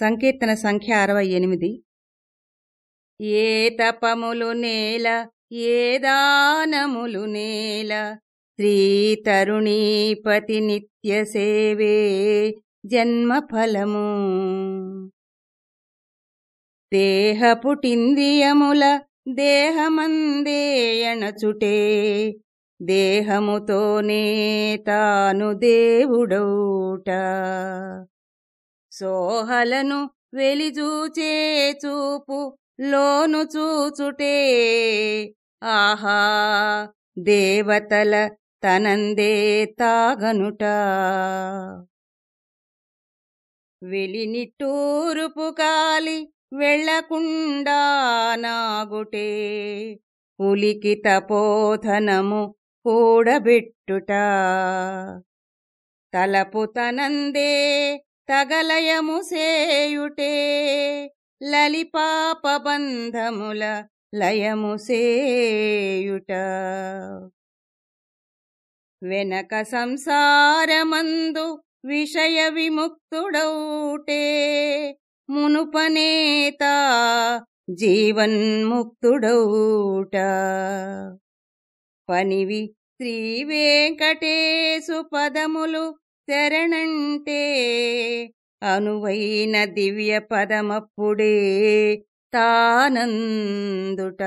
సంకీర్తన సంఖ్య అరవై ఎనిమిది. ఏ తపములు నేల ఏ దానములు నేల శ్రీ తరుణీపతి నిత్య సేవే జన్మఫలము. దేహ పుటింద్రియముల దేహమందేయణచుటే దేహముతోనే తాను దేవుడౌట. సోహలను వెలిజూచే చూపు లోను చూచుటే. ఆహా దేవతల తనందే తాగనుట. వెలినిట్టూరుపు కాలి వెళ్ళకుండా నాగుటే. పులికి తపోధనము కూడబెట్టుట. తలపు తనందే తగలయము సేయుటే లలిపాప బంధముల లయము సేయుట. వెనక సంసారమందు విషయ విముక్తుడౌటే మునుపనేత జీవన్ముక్తుడౌట పనివి శ్రీ వెంకటేశు పదములు శరణంటే అనువైన దివ్య పదమప్పుడే తానందుట.